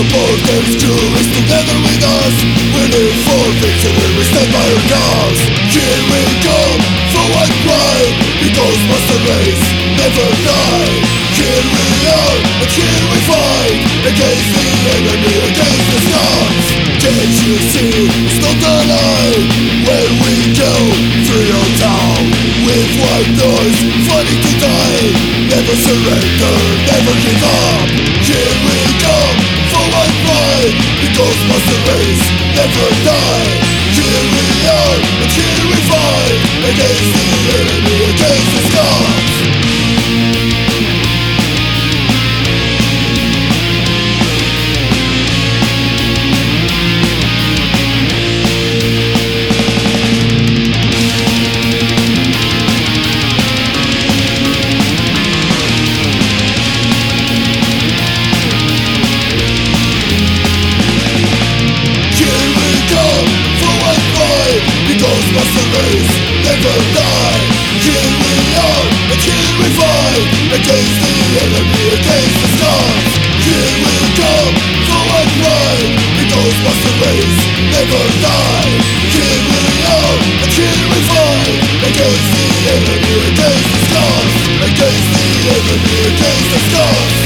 supporters Juries together with us. We live for victory, we stand by our cause Here we come, for one pride Because master race never die Here we are, and here we fight Against the enemy, against the stars. Can't you see, it's not a lie Where we go, through your town With white noise, fighting to die. Never surrender, never give up. Here we come master race never die Here we are and here we fight Against enemy, against the stars come Because master race never die Here we are and here we fight Against the enemy, against the stars Against the enemy, against the stars